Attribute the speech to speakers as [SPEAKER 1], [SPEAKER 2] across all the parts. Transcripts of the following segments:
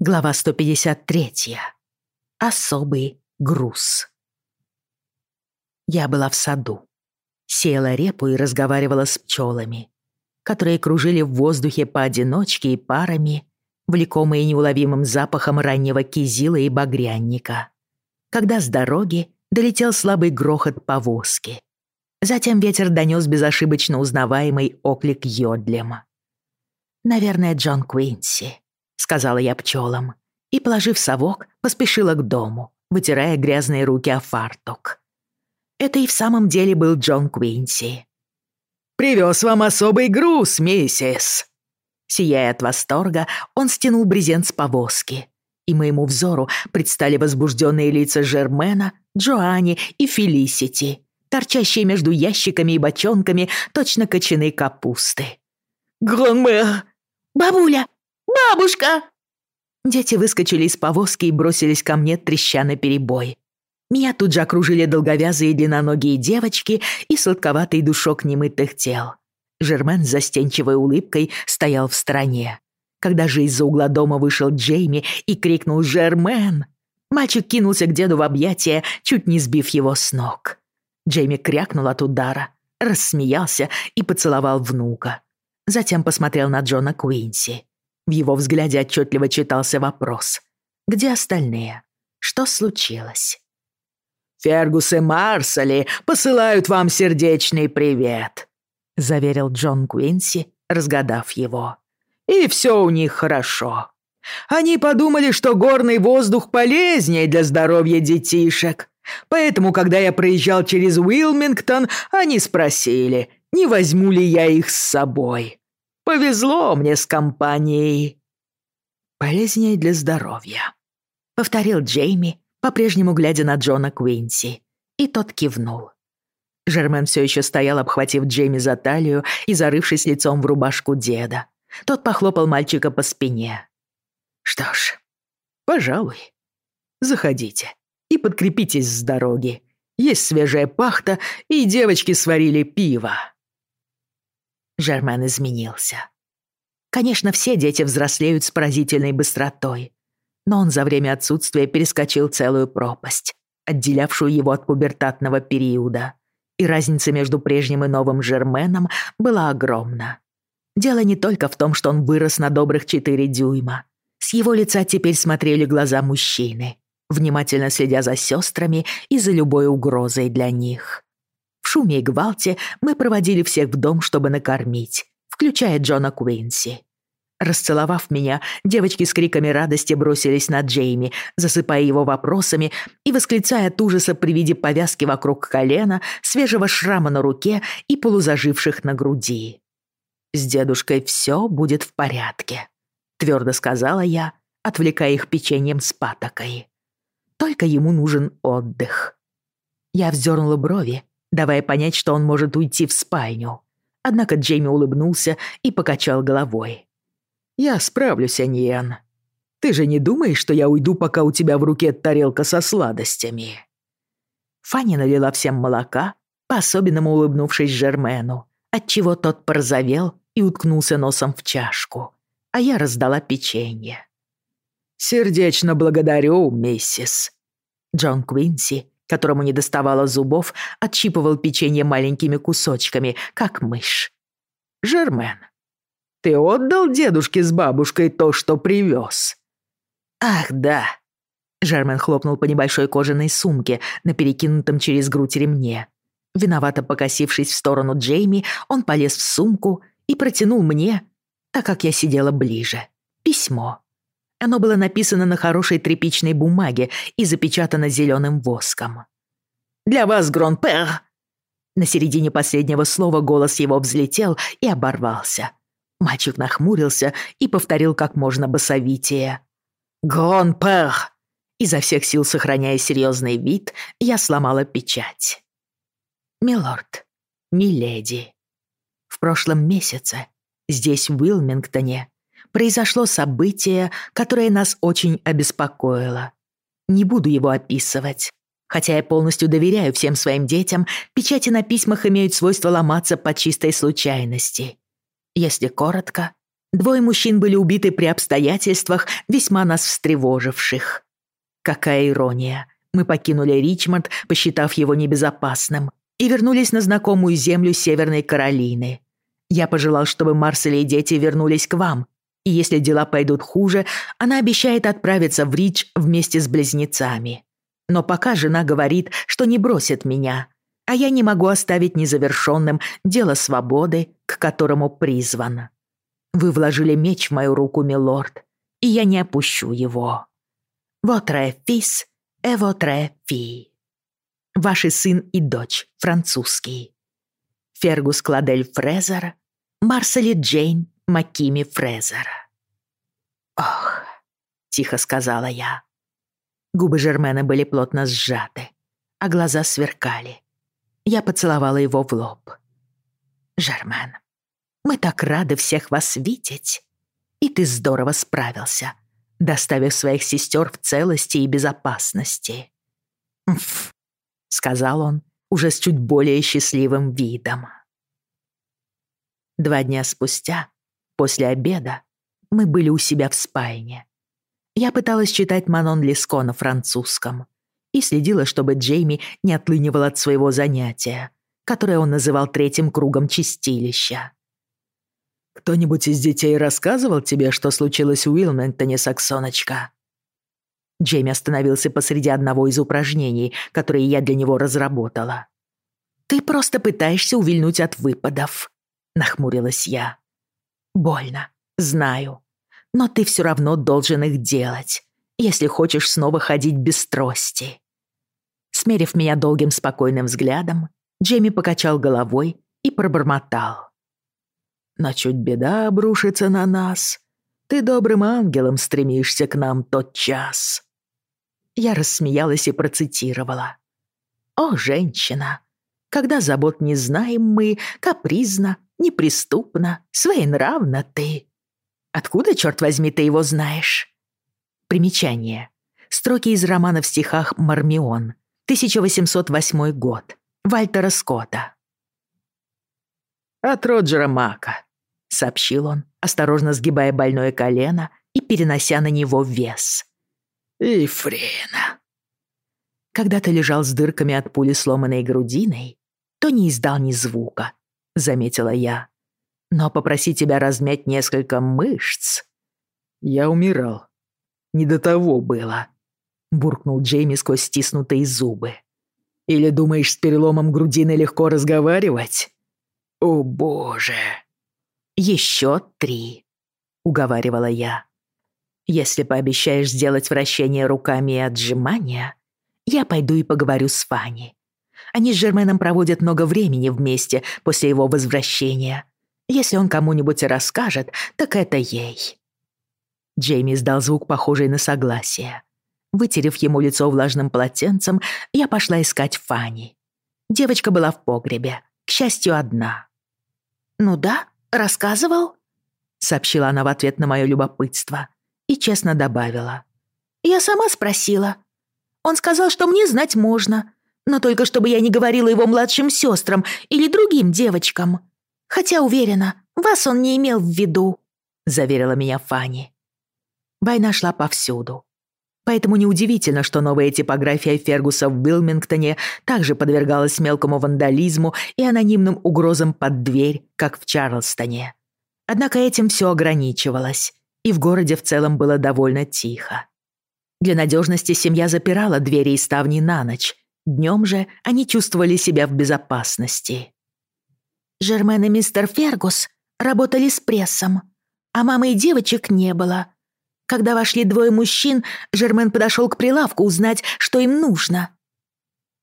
[SPEAKER 1] Глава 153. Особый груз. Я была в саду. Сеяла репу и разговаривала с пчелами, которые кружили в воздухе поодиночке и парами, влекомые неуловимым запахом раннего кизила и багрянника. Когда с дороги долетел слабый грохот повозки. Затем ветер донес безошибочно узнаваемый оклик йодлема. «Наверное, Джон Куинси», сказала я пчелам, и, положив совок, поспешила к дому, вытирая грязные руки о фартук. Это и в самом деле был Джон Квинси. «Привез вам особый груз, миссис!» Сияя от восторга, он стянул брезент с повозки, и моему взору предстали возбужденные лица Жермена, Джоанни и Фелисити, торчащие между ящиками и бочонками точно кочаны капусты.
[SPEAKER 2] «Гранмэр! Бабуля, «Бабушка!»
[SPEAKER 1] Дети выскочили из повозки и бросились ко мне, треща на перебой. Меня тут же окружили долговязые длинноногие девочки и сладковатый душок немытых тел. Жермен с застенчивой улыбкой стоял в стороне. Когда же из-за угла дома вышел Джейми и крикнул «Жермен!», мальчик кинулся к деду в объятия, чуть не сбив его с ног. Джейми крякнул от удара, рассмеялся и поцеловал внука. Затем посмотрел на Джона Куинси. В Его взгляде отчетливо читался вопрос. «Где остальные? Что случилось?»
[SPEAKER 2] «Фергус и Марсали посылают вам сердечный привет», — заверил Джон Куинси, разгадав его. «И все у них хорошо. Они подумали, что горный воздух полезнее для здоровья детишек. Поэтому, когда я проезжал через Уилмингтон, они спросили, не возьму ли я их с собой. Повезло мне с компанией.
[SPEAKER 1] Полезнее для здоровья. Повторил Джейми, по-прежнему глядя на Джона Квинси, И тот кивнул. Жермен все еще стоял, обхватив Джейми за талию и зарывшись лицом в рубашку деда. Тот похлопал мальчика по спине. «Что ж, пожалуй, заходите и подкрепитесь с дороги. Есть свежая пахта, и девочки сварили пиво». Жермен изменился. Конечно, все дети взрослеют с поразительной быстротой, но он за время отсутствия перескочил целую пропасть, отделявшую его от пубертатного периода, и разница между прежним и новым Жерменом была огромна. Дело не только в том, что он вырос на добрых четыре дюйма. С его лица теперь смотрели глаза мужчины, внимательно следя за сестрами и за любой угрозой для них. В шуме и гвалте мы проводили всех в дом, чтобы накормить, включая Джона Куинси. Расцеловав меня, девочки с криками радости бросились на Джейми, засыпая его вопросами и восклицая от ужаса при виде повязки вокруг колена, свежего шрама на руке и полузаживших на груди. «С дедушкой все будет в порядке», — твердо сказала я, отвлекая их печеньем с патокой. «Только ему нужен отдых». Я вздернула брови, давая понять, что он может уйти в спальню. Однако Джейми улыбнулся и покачал головой. «Я справлюсь, Аниен. Ты же не думаешь, что я уйду, пока у тебя в руке тарелка со сладостями?» Фанни налила всем молока, по-особенному улыбнувшись Жермену, отчего тот порозовел и уткнулся носом в чашку, а я раздала печенье. «Сердечно благодарю, миссис». Джон Квинси которому не доставало зубов, отщипывал печенье маленькими кусочками, как мышь. «Жермен, ты отдал дедушке с бабушкой то, что привез?» «Ах, да!» Жермен хлопнул по небольшой кожаной сумке на перекинутом через грудь ремне. Виновато покосившись в сторону Джейми, он полез в сумку и протянул мне, так как я сидела ближе, письмо. Оно было написано на хорошей тряпичной бумаге и запечатано зеленым воском. «Для вас, Гронпер!» На середине последнего слова голос его взлетел и оборвался. Мальчик нахмурился и повторил как можно басовитее. «Гронпер!» Изо всех сил сохраняя серьезный вид, я сломала печать. «Милорд, миледи, в прошлом месяце здесь, в Уилмингтоне, произошло событие, которое нас очень обеспокоило. Не буду его описывать. Хотя я полностью доверяю всем своим детям, печати на письмах имеют свойство ломаться по чистой случайности. Если коротко, двое мужчин были убиты при обстоятельствах, весьма нас встревоживших. Какая ирония. Мы покинули Ричмонд, посчитав его небезопасным, и вернулись на знакомую землю Северной Каролины. Я пожелал, чтобы Марсель и дети вернулись к вам, и если дела пойдут хуже, она обещает отправиться в Рич вместе с близнецами. Но пока жена говорит, что не бросит меня, а я не могу оставить незавершенным дело свободы, к которому призван. Вы вложили меч в мою руку, милорд, и я не опущу его. Вотре фис, э вотре фи. Ваши сын и дочь, французский. Фергус Кладель Фрезер, Марсели Джейн Макими Фрезер. «Ох», — тихо сказала я. Губы Жермена были плотно сжаты, а глаза сверкали. Я поцеловала его в лоб. «Жермен, мы так рады всех вас видеть. И ты здорово справился, доставив своих сестер в целости и безопасности». «Мф», — сказал он, уже с чуть более счастливым видом. Два дня спустя, После обеда мы были у себя в спальне. Я пыталась читать Манон Леско на французском и следила, чтобы Джейми не отлынивал от своего занятия, которое он называл третьим кругом чистилища. «Кто-нибудь из детей рассказывал тебе, что случилось в Уилмингтоне, Саксоночка?» Джейми остановился посреди одного из упражнений, которые я для него разработала. «Ты просто пытаешься увильнуть от выпадов», — нахмурилась я больно, знаю. Но ты все равно должен их делать, если хочешь снова ходить без трости». Смерив меня долгим спокойным взглядом, Джейми покачал головой и пробормотал. «Но чуть беда обрушится на нас. Ты добрым ангелом стремишься к нам тот час». Я рассмеялась и процитировала. «О, женщина! Когда забот не знаем мы, капризно" неприступна, своенравна ты. Откуда, черт возьми, ты его знаешь? Примечание. Строки из романа в стихах «Мармион», 1808 год, Вальтера Скотта. «От Роджера Мака», — сообщил он, осторожно сгибая больное колено и перенося на него вес. «Ифрина». Когда ты лежал с дырками от пули сломанной грудиной, то не издал ни звука, заметила я. «Но попроси тебя размять несколько мышц». «Я умирал. Не до того было», — буркнул Джейми сквозь стиснутые зубы. «Или думаешь, с переломом грудины легко разговаривать?» «О боже!» «Еще три», — уговаривала я. «Если пообещаешь сделать вращение руками и отжимания, я пойду и поговорю с Фанни. Они с Жерменом проводят много времени вместе после его возвращения. Если он кому-нибудь расскажет, так это ей». Джейми издал звук, похожий на согласие. Вытерев ему лицо влажным полотенцем, я пошла искать Фанни. Девочка была в погребе, к счастью, одна. «Ну да, рассказывал?» — сообщила она в ответ на мое любопытство и честно добавила. «Я сама спросила. Он сказал, что мне знать можно, но только чтобы я не говорила его младшим сестрам или другим девочкам. Хотя, уверена, вас он не имел в виду», — заверила меня Фанни. Война шла повсюду. Поэтому неудивительно, что новая типография Фергуса в Билмингтоне также подвергалась мелкому вандализму и анонимным угрозам под дверь, как в Чарлстоне. Однако этим все ограничивалось, и в городе в целом было довольно тихо. Для надежности семья запирала двери и ставни на ночь, Днем же они чувствовали себя в безопасности. Жермен и мистер Фергус работали с прессом, а мамы и девочек не было. Когда вошли двое мужчин, Жермен подошел к прилавку узнать, что им нужно.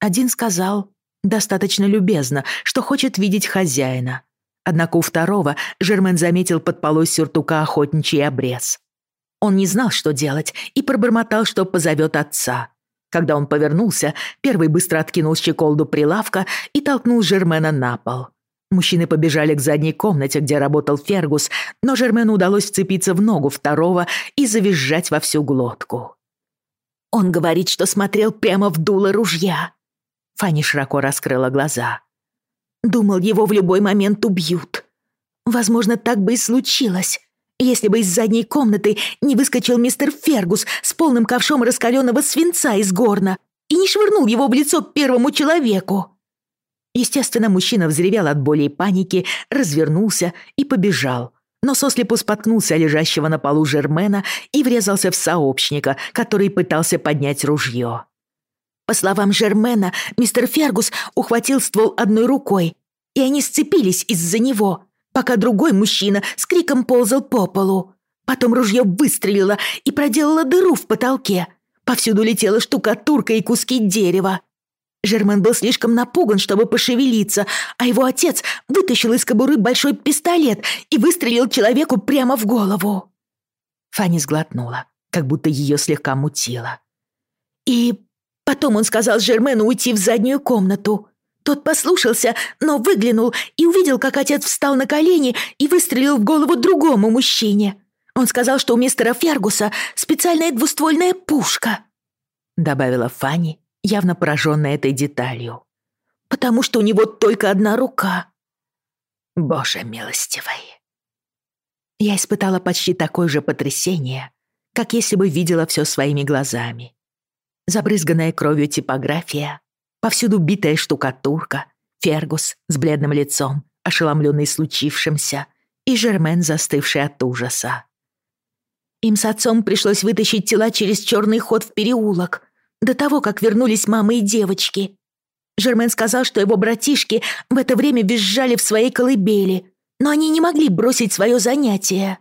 [SPEAKER 1] Один сказал достаточно любезно, что хочет видеть хозяина. Однако у второго Жермен заметил под полой сюртука охотничий обрез. Он не знал, что делать, и пробормотал, что позовет отца когда он повернулся, первый быстро откинул щеколду прилавка и толкнул Жермена на пол. Мужчины побежали к задней комнате, где работал Фергус, но Жермену удалось вцепиться в ногу второго и завизжать во всю глотку. «Он говорит, что смотрел прямо в дуло ружья!» Фанни широко раскрыла глаза. «Думал, его в любой момент убьют. Возможно, так бы и случилось, если бы из задней комнаты не выскочил мистер Фергус с полным ковшом раскаленного свинца из горна и не швырнул его в лицо первому человеку. Естественно, мужчина взревел от боли и паники, развернулся и побежал. Но сослепу споткнулся лежащего на полу Жермена и врезался в сообщника, который пытался поднять ружье. По словам Жермена, мистер Фергус ухватил ствол одной рукой, и они сцепились из-за него, пока другой мужчина с криком ползал по полу. Потом ружье выстрелило и проделало дыру в потолке. Повсюду летела штукатурка и куски дерева. Жермен был слишком напуган, чтобы пошевелиться, а его отец вытащил из кобуры большой пистолет и выстрелил человеку прямо в голову. Фанни сглотнула, как будто ее слегка мутило. И потом он сказал Жермену уйти в заднюю комнату. Тот послушался, но выглянул и увидел, как отец встал на колени и выстрелил в голову другому мужчине. Он сказал, что у мистера Фергуса специальная двуствольная пушка», — добавила Фанни, явно пораженная этой деталью. «Потому что у него только одна рука». «Боже милостивый!» Я испытала почти такое же потрясение, как если бы видела все своими глазами. Забрызганная кровью типография Повсюду битая штукатурка, Фергус с бледным лицом, ошеломленный случившимся, и Жермен, застывший от ужаса. Им с отцом пришлось вытащить тела через черный ход в переулок, до того, как вернулись мама и девочки. Жермен сказал, что его братишки в это время визжали в своей колыбели, но они не могли бросить свое занятие.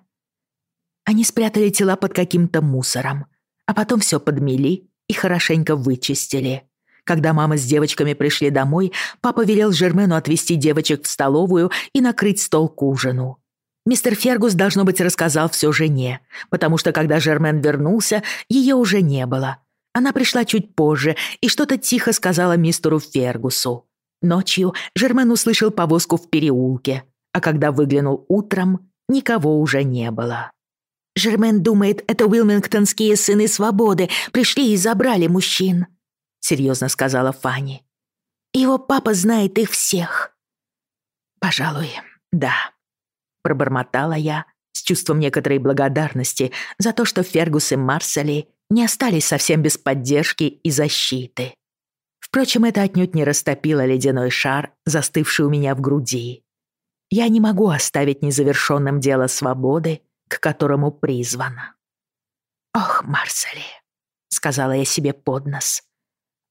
[SPEAKER 1] Они спрятали тела под каким-то мусором, а потом все подмели и хорошенько вычистили. Когда мама с девочками пришли домой, папа велел Жермену отвезти девочек в столовую и накрыть стол к ужину. Мистер Фергус, должно быть, рассказал все жене, потому что, когда Жермен вернулся, ее уже не было. Она пришла чуть позже и что-то тихо сказала мистеру Фергусу. Ночью Жермен услышал повозку в переулке, а когда выглянул утром, никого уже не было. «Жермен думает, это уилмингтонские сыны свободы пришли и забрали мужчин», серьезно сказала Фанни. Его папа знает их всех. Пожалуй, да, пробормотала я с чувством некоторой благодарности за то, что Фергус и Марсели не остались совсем без поддержки и защиты. Впрочем, это отнюдь не растопило ледяной шар, застывший у меня в груди. Я не могу оставить незавершенным дело свободы, к которому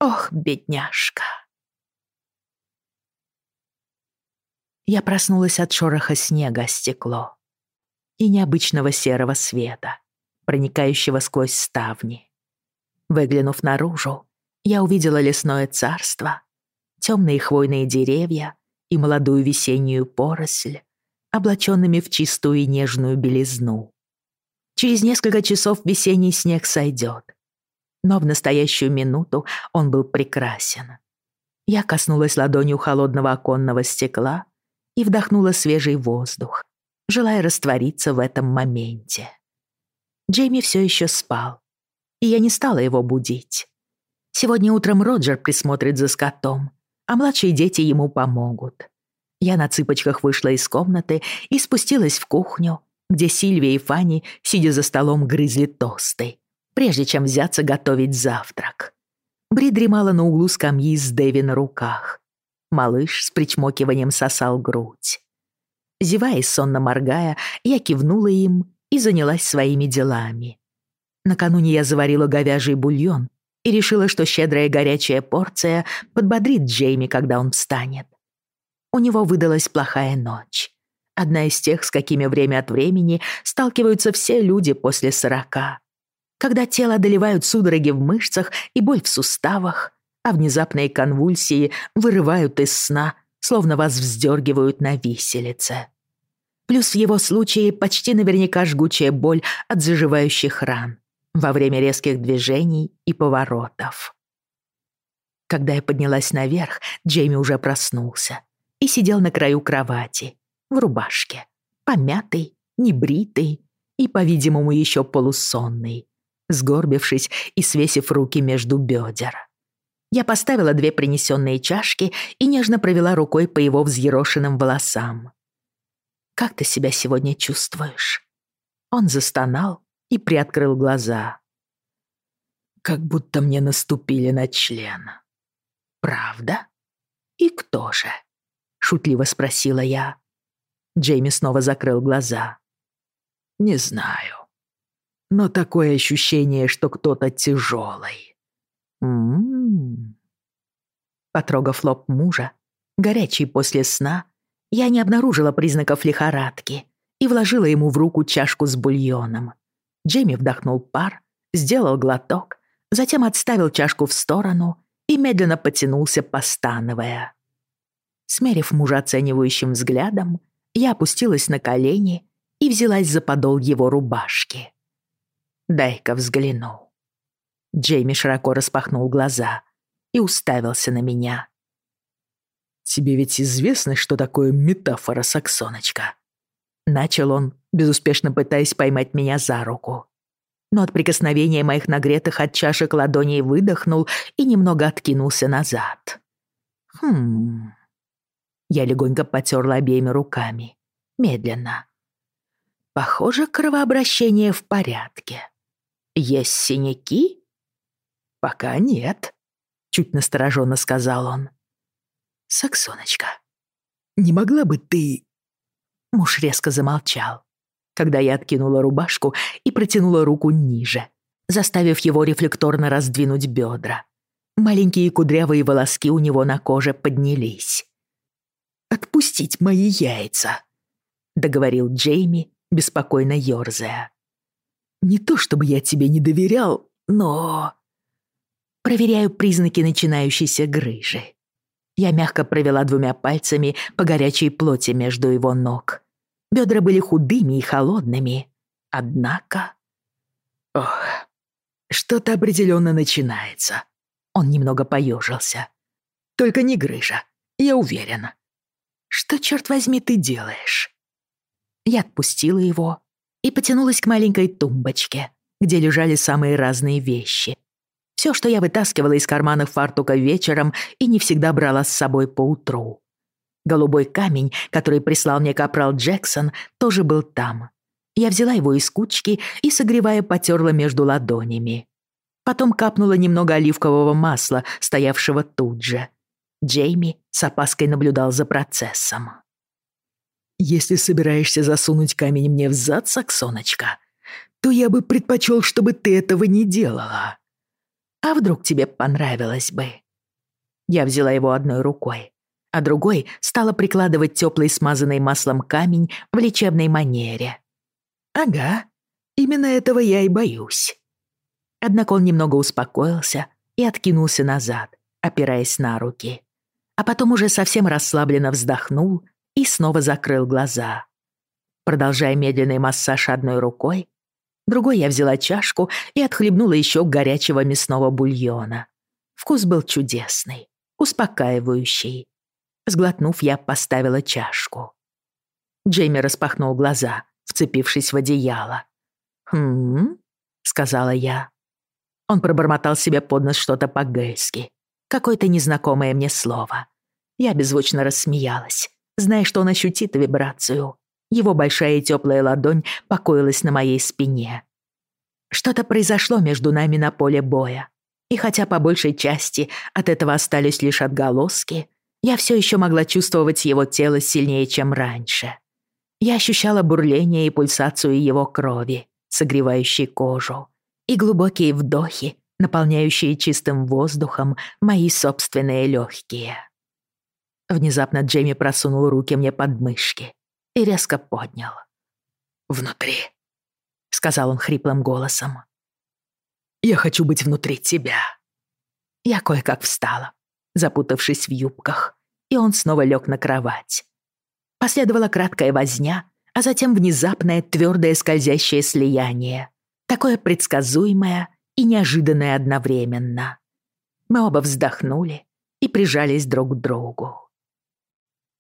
[SPEAKER 1] призвана. «Ох, Марсели», — сказала я себе под нос, Ох, бедняжка. Я проснулась от шороха снега стекло и необычного серого света, проникающего сквозь ставни. Выглянув наружу, я увидела лесное царство, темные хвойные деревья и молодую весеннюю поросль, облаченными в чистую и нежную белизну. Через несколько часов весенний снег сойдет, но в настоящую минуту он был прекрасен. Я коснулась ладонью холодного оконного стекла и вдохнула свежий воздух, желая раствориться в этом моменте. Джейми все еще спал, и я не стала его будить. Сегодня утром Роджер присмотрит за скотом, а младшие дети ему помогут. Я на цыпочках вышла из комнаты и спустилась в кухню, где Сильвия и Фанни, сидя за столом, грызли тосты прежде чем взяться готовить завтрак. Бри дремала на углу скамьи с Дэви на руках. Малыш с причмокиванием сосал грудь. Зевая и сонно моргая, я кивнула им и занялась своими делами. Накануне я заварила говяжий бульон и решила, что щедрая горячая порция подбодрит Джейми, когда он встанет. У него выдалась плохая ночь. Одна из тех, с какими время от времени сталкиваются все люди после сорока когда тело одолевают судороги в мышцах и боль в суставах, а внезапные конвульсии вырывают из сна, словно вас вздергивают на виселице. Плюс в его случае почти наверняка жгучая боль от заживающих ран во время резких движений и поворотов. Когда я поднялась наверх, Джейми уже проснулся и сидел на краю кровати, в рубашке, помятый, небритый и, по-видимому, еще полусонный сгорбившись и свесив руки между бедер. Я поставила две принесенные чашки и нежно провела рукой по его взъерошенным волосам. «Как ты себя сегодня чувствуешь?» Он застонал и приоткрыл глаза.
[SPEAKER 2] «Как будто мне наступили на член».
[SPEAKER 1] «Правда? И кто же?» — шутливо спросила я. Джейми снова закрыл глаза.
[SPEAKER 2] «Не знаю» но такое ощущение, что кто-то тяжелый.
[SPEAKER 1] М-м-м. Потрогав лоб мужа, горячий после сна, я не обнаружила признаков лихорадки и вложила ему в руку чашку с бульоном. Джейми вдохнул пар, сделал глоток, затем отставил чашку в сторону и медленно потянулся, постановая. Смерив мужа оценивающим взглядом, я опустилась на колени и взялась за подол его рубашки. «Дай-ка взгляну». Джейми широко распахнул глаза и уставился на меня.
[SPEAKER 2] «Тебе ведь известно, что такое метафора, Саксоночка?»
[SPEAKER 1] Начал он, безуспешно пытаясь поймать меня за руку. Но от прикосновения моих нагретых от чашек ладоней выдохнул и немного откинулся назад. «Хм...» Я легонько потерла обеими руками. Медленно. Похоже, кровообращение в порядке. Есть синяки?
[SPEAKER 2] Пока нет, чуть настороженно сказал он.
[SPEAKER 1] Саксоночка,
[SPEAKER 2] не могла бы ты...
[SPEAKER 1] Муж резко замолчал, когда я откинула рубашку и протянула руку ниже, заставив его рефлекторно раздвинуть бедра. Маленькие кудрявые волоски у него на коже поднялись
[SPEAKER 2] отпустить мои яйца», — договорил Джейми, беспокойно ёрзая. Не то чтобы я тебе не доверял, но...»
[SPEAKER 1] Проверяю признаки начинающейся грыжи. Я мягко провела двумя пальцами по горячей плоти между его ног. Бедра были худыми и холодными. Однако...
[SPEAKER 2] Ох, что-то определенно начинается.
[SPEAKER 1] Он немного поежился.
[SPEAKER 2] Только не грыжа, я уверен.
[SPEAKER 1] Что, черт возьми, ты делаешь? Я отпустила его и потянулась к маленькой тумбочке, где лежали самые разные вещи. Все, что я вытаскивала из карманов фартука вечером и не всегда брала с собой по утру. Голубой камень, который прислал мне капрал Джексон, тоже был там. Я взяла его из кучки и, согревая, потёрла между ладонями. Потом капнула немного оливкового масла, стоявшего тут же. Джейми с опаской наблюдал за процессом
[SPEAKER 2] если собираешься засунуть камень мне в зад, Саксоночка, то я бы предпочел, чтобы ты этого не делала.
[SPEAKER 1] А вдруг тебе понравилось бы?» Я взяла его одной рукой, а другой стала прикладывать теплый смазанный маслом камень в лечебной манере.
[SPEAKER 2] «Ага, именно этого я и боюсь».
[SPEAKER 1] Однако он немного успокоился и откинулся назад, опираясь на руки. А потом уже совсем расслабленно вздохнул и снова закрыл глаза. Продолжая медленный массаж одной рукой, другой я взяла чашку и отхлебнула еще горячего мясного бульона. Вкус был чудесный, успокаивающий. Сглотнув, я поставила чашку. Джейми распахнул глаза, вцепившись в одеяло. «Хм?» — сказала я. Он пробормотал себе под нос что-то по-гельски, какое-то незнакомое мне слово. Я беззвучно рассмеялась, зная, Знаешь, он ощутит вибрацию. Его большая и теплая ладонь покоилась на моей спине. Что-то произошло между нами на поле боя. И хотя по большей части от этого остались лишь отголоски, я все еще могла чувствовать его тело сильнее, чем раньше. Я ощущала бурление и пульсацию его крови, согревающей кожу, и глубокие вдохи, наполняющие чистым воздухом мои собственные легкие. Внезапно Джейми просунул руки мне под мышки и резко поднял.
[SPEAKER 2] «Внутри», —
[SPEAKER 1] сказал он хриплым голосом.
[SPEAKER 2] «Я хочу быть внутри тебя».
[SPEAKER 1] Я кое-как встала, запутавшись в юбках, и он снова лег на кровать. Последовала краткая возня, а затем внезапное твердое скользящее слияние, такое предсказуемое и неожиданное одновременно. Мы оба вздохнули и прижались друг к другу.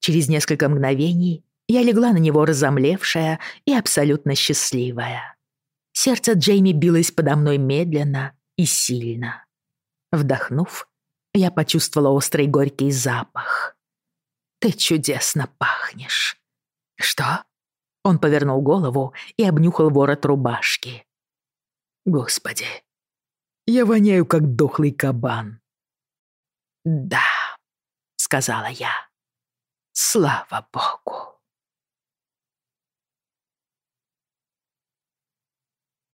[SPEAKER 1] Через несколько мгновений я легла на него разомлевшая и абсолютно счастливая. Сердце Джейми билось подо мной медленно и сильно. Вдохнув, я почувствовала острый горький запах. «Ты чудесно пахнешь!»
[SPEAKER 2] «Что?»
[SPEAKER 1] Он повернул голову и обнюхал ворот рубашки.
[SPEAKER 2] «Господи, я воняю, как дохлый кабан!»
[SPEAKER 1] «Да», — сказала я.«Слава богу».